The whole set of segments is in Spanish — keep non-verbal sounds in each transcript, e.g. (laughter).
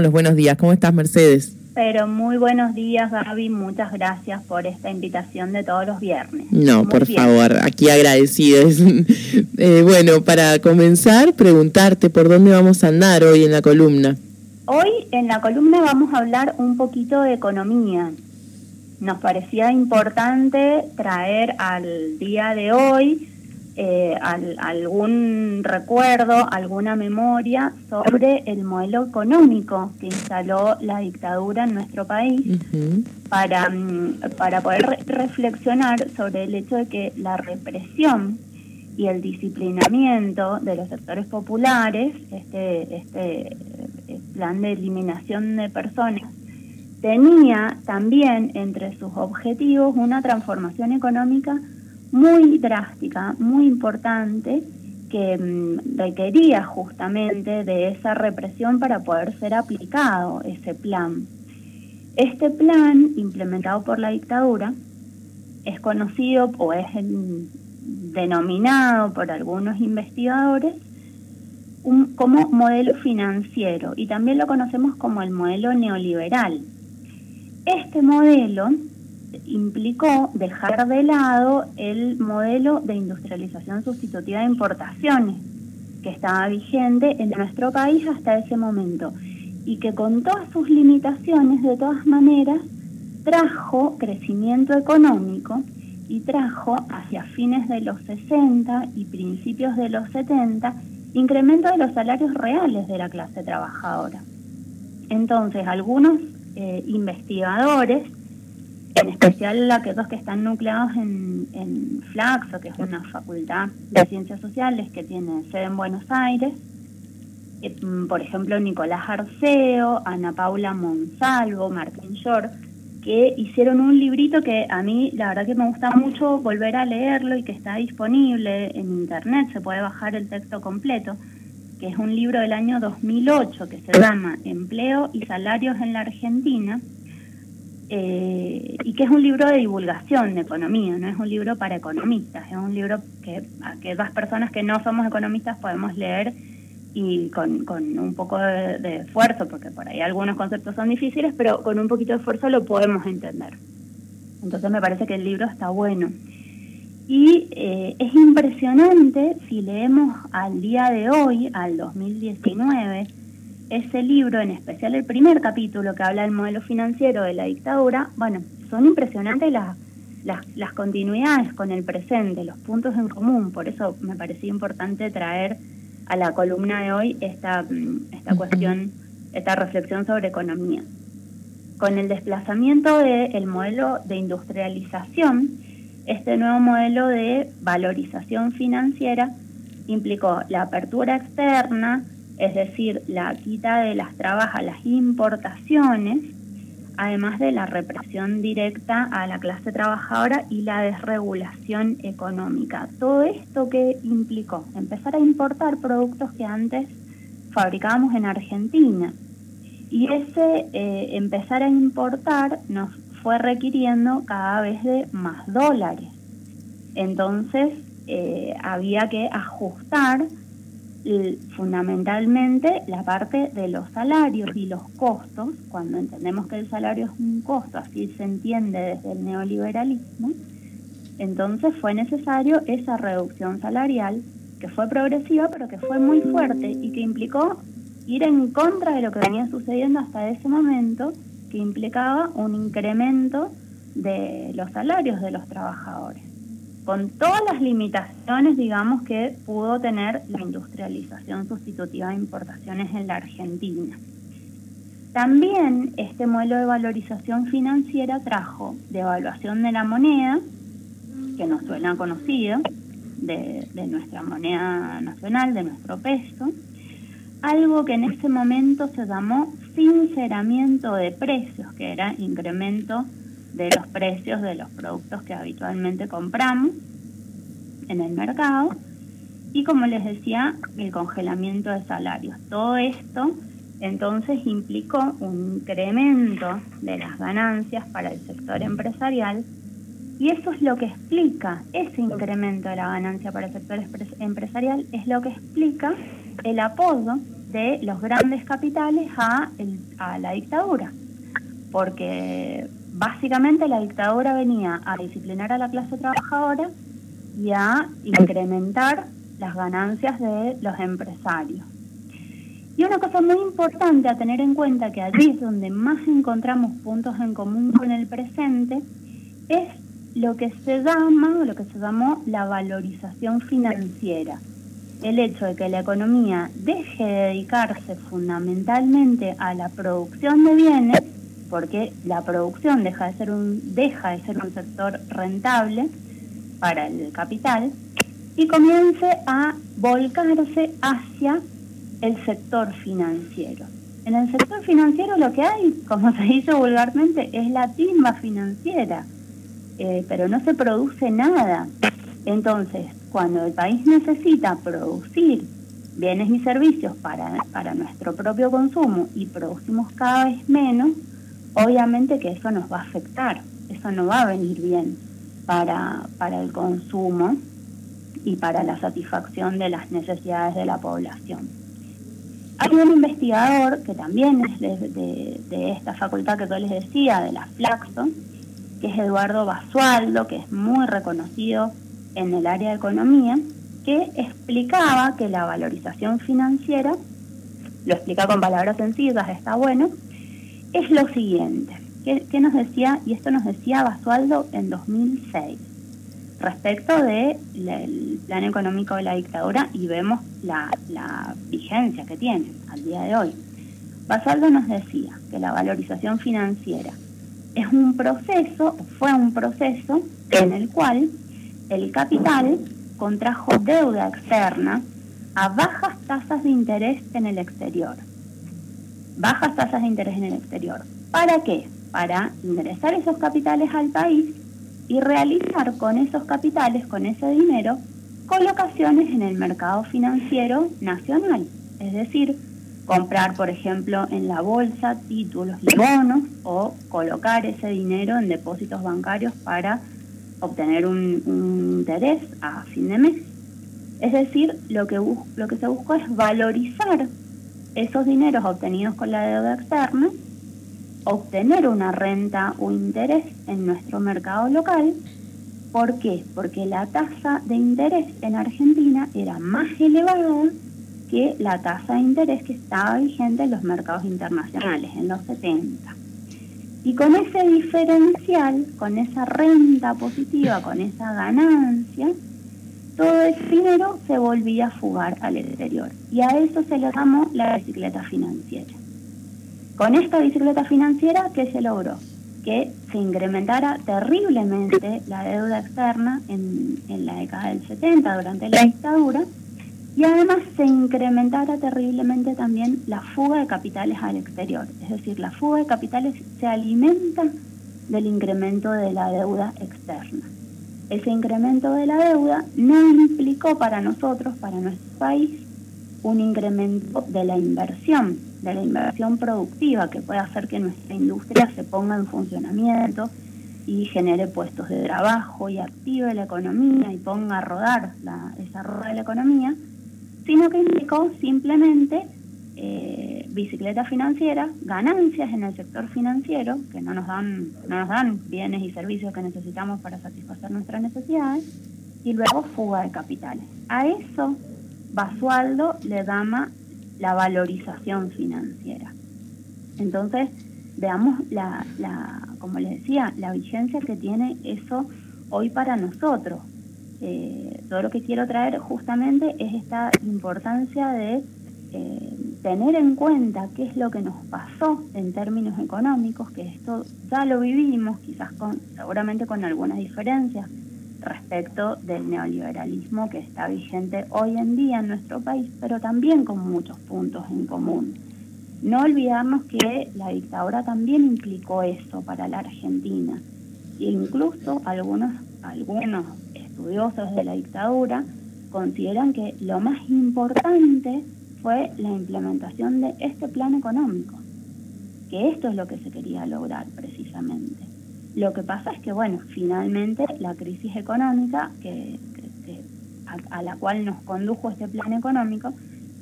los buenos días. ¿Cómo estás, Mercedes? Pero muy buenos días, Gaby. Muchas gracias por esta invitación de todos los viernes. No, por favor, aquí agradecidos. (laughs) eh, bueno, para comenzar, preguntarte por dónde vamos a andar hoy en la columna. Hoy en la columna vamos a hablar un poquito de economía. Nos parecía importante traer al día de hoy eh, algún recuerdo, alguna memoria sobre el modelo económico que instaló la dictadura en nuestro país para, mm, para poder reflexionar sobre el hecho de que la represión y el disciplinamiento de los sectores populares, este, este eh, plan de eliminación de personas, tenía también entre sus objetivos una transformación económica muy drástica, muy importante, que mm, requería justamente de esa represión para poder ser aplicado ese plan. Este plan, implementado por la dictadura, es conocido o es denominado por algunos investigadores como modelo financiero y también lo conocemos como el modelo neoliberal. Este modelo implicó dejar de lado el modelo de industrialización sustitutiva de importaciones que estaba vigente en nuestro país hasta ese momento y que con todas sus limitaciones de todas maneras trajo crecimiento económico y trajo hacia fines de los 60 y principios de los 70 incremento de los salarios reales de la clase trabajadora. Entonces, algunos eh, investigadores en especial aquellos que están nucleados en, en Flaxo, que es una facultad de ciencias sociales que tiene sede en Buenos Aires. Eh, mm, por ejemplo, Nicolás Arceo, Ana Paula Monsalvo, Martín Shore, que hicieron un librito que a mí la verdad que me gusta mucho volver a leerlo y que está disponible en internet, se puede bajar el texto completo, que es un libro del año 2008 que se llama Empleo y Salarios en la Argentina, eh, y que es un libro de divulgación de economía, no es un libro para economistas, es un libro que aquellas personas que no somos economistas podemos leer y con, con un poco de, esfuerzo, porque por ahí algunos conceptos son difíciles, pero con un poquito de esfuerzo lo podemos entender. Entonces me parece que el libro está bueno. Y eh, es impresionante si leemos al día de hoy, al 2019, ese libro, en especial el primer capítulo que habla del modelo financiero de la dictadura, bueno, son impresionantes las, las, continuidades con el presente, los puntos en común. Por eso me parecía importante traer a la columna de hoy esta, mm, esta cuestión, esta reflexión sobre economía. Con el desplazamiento del modelo de industrialización, este nuevo modelo de valorización financiera implicó la apertura externa, es decir, la quita de las trabas a las importaciones, además de la represión directa a la clase trabajadora y la desregulación económica. Todo esto que implicó empezar a importar productos que antes fabricábamos en Argentina. Y ese eh, empezar a importar nos fue requiriendo cada vez de más dólares. Entonces eh, había que ajustar fundamentalmente la parte de los salarios y los costos, cuando entendemos que el salario es un costo, así se entiende desde el neoliberalismo, entonces fue necesario esa reducción salarial que fue progresiva pero que fue muy fuerte y que implicó ir en contra de lo que venía sucediendo hasta ese momento, que implicaba un incremento de los salarios de los trabajadores con todas las limitaciones, digamos, que pudo tener la industrialización sustitutiva de importaciones en la Argentina. También este modelo de valorización financiera trajo devaluación de la moneda, que nos suena conocido, de, de nuestra moneda nacional, de nuestro peso, algo que en ese momento se llamó sinceramiento de precios, que era incremento de los precios de los productos que habitualmente compramos en el mercado. Y como les decía, el congelamiento de salarios. Todo esto entonces implicó un incremento de las ganancias para el sector empresarial. Y eso es lo que explica, ese incremento de la ganancia para el sector empresarial es lo que explica el apoyo de los grandes capitales a, a la dictadura, porque básicamente la dictadura venía a disciplinar a la clase trabajadora y a incrementar las ganancias de los empresarios. Y una cosa muy importante a tener en cuenta, que allí es donde más encontramos puntos en común con el presente, es lo que se llama, lo que se llamó la valorización financiera. El hecho de que la economía deje de dedicarse fundamentalmente a la producción de bienes, porque la producción deja de ser un, deja de ser un sector rentable para el capital, y comience a volcarse hacia el sector financiero. En el sector financiero lo que hay, como se dice vulgarmente, es la timba financiera, eh, pero no se produce nada. Entonces, cuando el país necesita producir bienes y servicios para, para nuestro propio consumo y producimos cada vez menos, obviamente que eso nos va a afectar, eso no va a venir bien para, para el consumo y para la satisfacción de las necesidades de la población. Hay un investigador que también es de, esta facultad que yo les decía, de la Flaxo, que es Eduardo Basualdo, que es muy reconocido en el área de economía, que explicaba que la valorización financiera, lo explica con palabras sencillas, está bueno, es lo siguiente. ¿Qué, nos decía? Y esto nos decía Basualdo en 2006 respecto del plan económico de la dictadura y vemos la, vigencia que tiene al día de hoy. Basaldo nos decía que la valorización financiera es un proceso, fue un proceso en el cual el capital contrajo deuda externa a bajas tasas de interés en el exterior. Bajas tasas de interés en el exterior. ¿Para qué? Para ingresar esos capitales al país y realizar con esos capitales, con ese dinero, colocaciones en el mercado financiero nacional. Es decir, comprar, por ejemplo, en la bolsa títulos y bonos o colocar ese dinero en depósitos bancarios para obtener un, interés a fin de mes. Es decir, lo que, lo que se busca es valorizar esos dineros obtenidos con la deuda externa obtener una renta o interés en nuestro mercado local. ¿Por qué? Porque la tasa de interés en Argentina era más elevada que la tasa de interés que estaba vigente en los mercados internacionales en los 70. Y con ese diferencial, con esa renta positiva, con esa ganancia, todo ese dinero se volvía a fugar al exterior. Y a eso se le llamó la bicicleta financiera. Con esta bicicleta financiera, ¿qué se logró? Que se incrementara terriblemente la deuda externa en, la década del 70, durante la dictadura, y además se incrementara terriblemente también la fuga de capitales al exterior. Es decir, la fuga de capitales se alimenta del incremento de la deuda externa. Ese incremento de la deuda no implicó para nosotros, para nuestro país, un incremento de la inversión, de la inversión productiva que puede hacer que nuestra industria se ponga en funcionamiento y genere puestos de trabajo y active la economía y ponga a rodar esa rueda de la economía, sino que implicó simplemente eh, bicicleta financiera, ganancias en el sector financiero, que no nos, dan, no nos dan bienes y servicios que necesitamos para satisfacer nuestras necesidades, y luego fuga de capitales. A eso Basualdo le llama la valorización financiera. Entonces, veamos la, la, como les decía, la vigencia que tiene eso hoy para nosotros. Eh, todo lo que quiero traer justamente es esta importancia de eh, tener en cuenta qué es lo que nos pasó en términos económicos, que esto ya lo vivimos, quizás con, seguramente con algunas diferencias, respecto del neoliberalismo que está vigente hoy en día en nuestro país, pero también con muchos puntos en común. No olvidarnos que la dictadura también implicó eso para la Argentina. E incluso algunos, algunos estudiosos de la dictadura consideran que lo más importante fue la implementación de este plan económico, que esto es lo que se quería lograr precisamente. Lo que pasa es que, bueno, finalmente la crisis económica que, a, la cual nos condujo este plan económico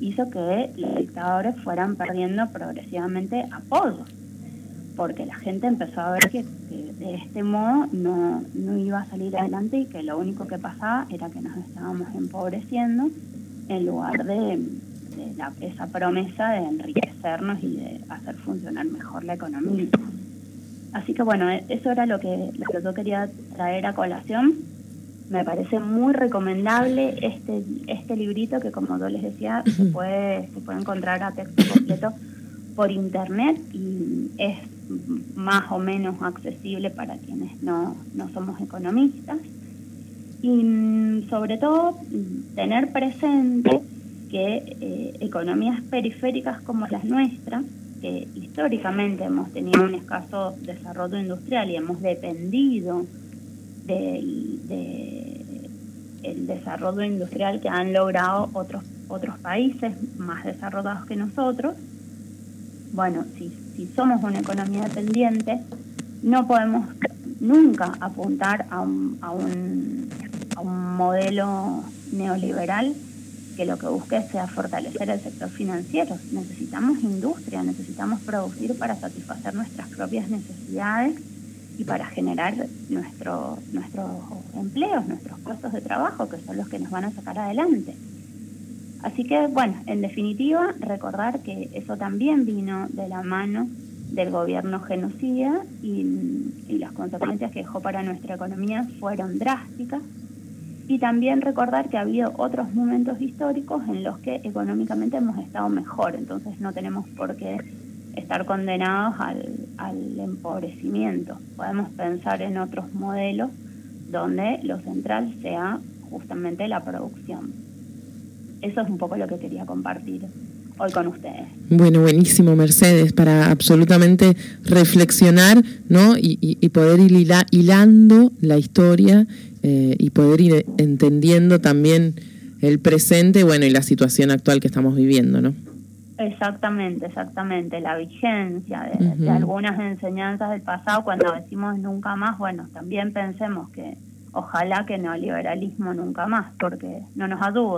hizo que los dictadores fueran perdiendo progresivamente apoyo, porque la gente empezó a ver que, de este modo no, no iba a salir adelante y que lo único que pasaba era que nos estábamos empobreciendo en lugar de, esa promesa de enriquecernos y de hacer funcionar mejor la economía. Así que bueno, eso era lo que, lo que yo quería traer a colación. Me parece muy recomendable este este librito que como yo les decía se puede se puede encontrar a texto completo por internet y es más o menos accesible para quienes no, no somos economistas. Y mm, sobre todo tener presente que eh, economías periféricas como las nuestras que históricamente hemos tenido un escaso desarrollo industrial y hemos dependido del de el desarrollo industrial que han logrado otros otros países más desarrollados que nosotros. Bueno, si, si somos una economía dependiente, no podemos nunca apuntar a un, a un, a un modelo neoliberal que lo que busque sea fortalecer el sector financiero. Necesitamos industria, necesitamos producir para satisfacer nuestras propias necesidades y para generar nuestro, nuestros empleos, nuestros puestos de trabajo, que son los que nos van a sacar adelante. Así que, bueno, en definitiva, recordar que eso también vino de la mano del gobierno genocida y, y las consecuencias que dejó para nuestra economía fueron drásticas. Y también recordar que ha habido otros momentos históricos en los que económicamente hemos estado mejor, entonces no tenemos por qué estar condenados al, al empobrecimiento. Podemos pensar en otros modelos donde lo central sea justamente la producción. Eso es un poco lo que quería compartir hoy con ustedes. Bueno, buenísimo, Mercedes, para absolutamente reflexionar ¿no? y, y, poder ir hilando la historia eh, y poder ir entendiendo también el presente bueno, y la situación actual que estamos viviendo, ¿no? Exactamente, exactamente. La vigencia de, algunas enseñanzas del pasado, cuando decimos nunca más, bueno, también pensemos que ojalá que no liberalismo nunca más, porque no nos ayuda.